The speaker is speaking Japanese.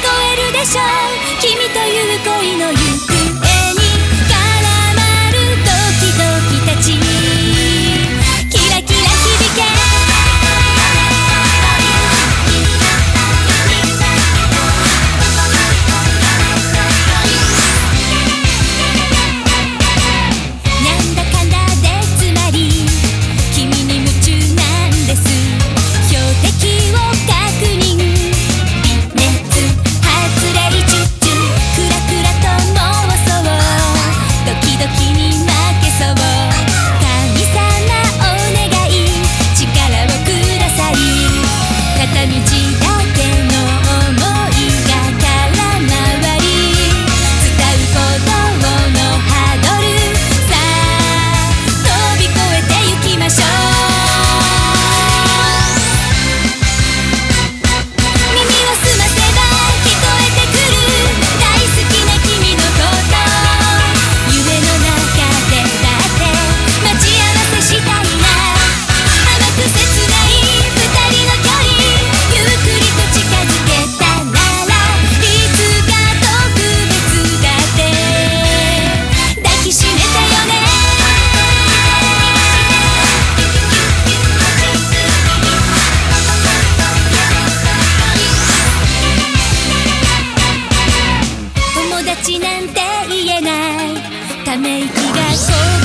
こえるでしょう。君という恋の夢。め息が